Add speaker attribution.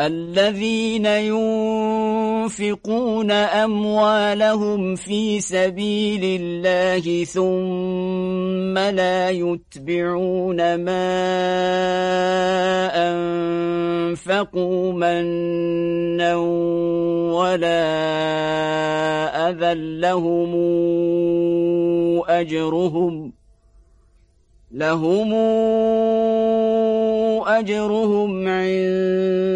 Speaker 1: الذين ينفقون أموالهم في سبيل الله ثم لا يتبعون ما أنفقوا منا ولا أذى لهم أجرهم لهم أجرهم عند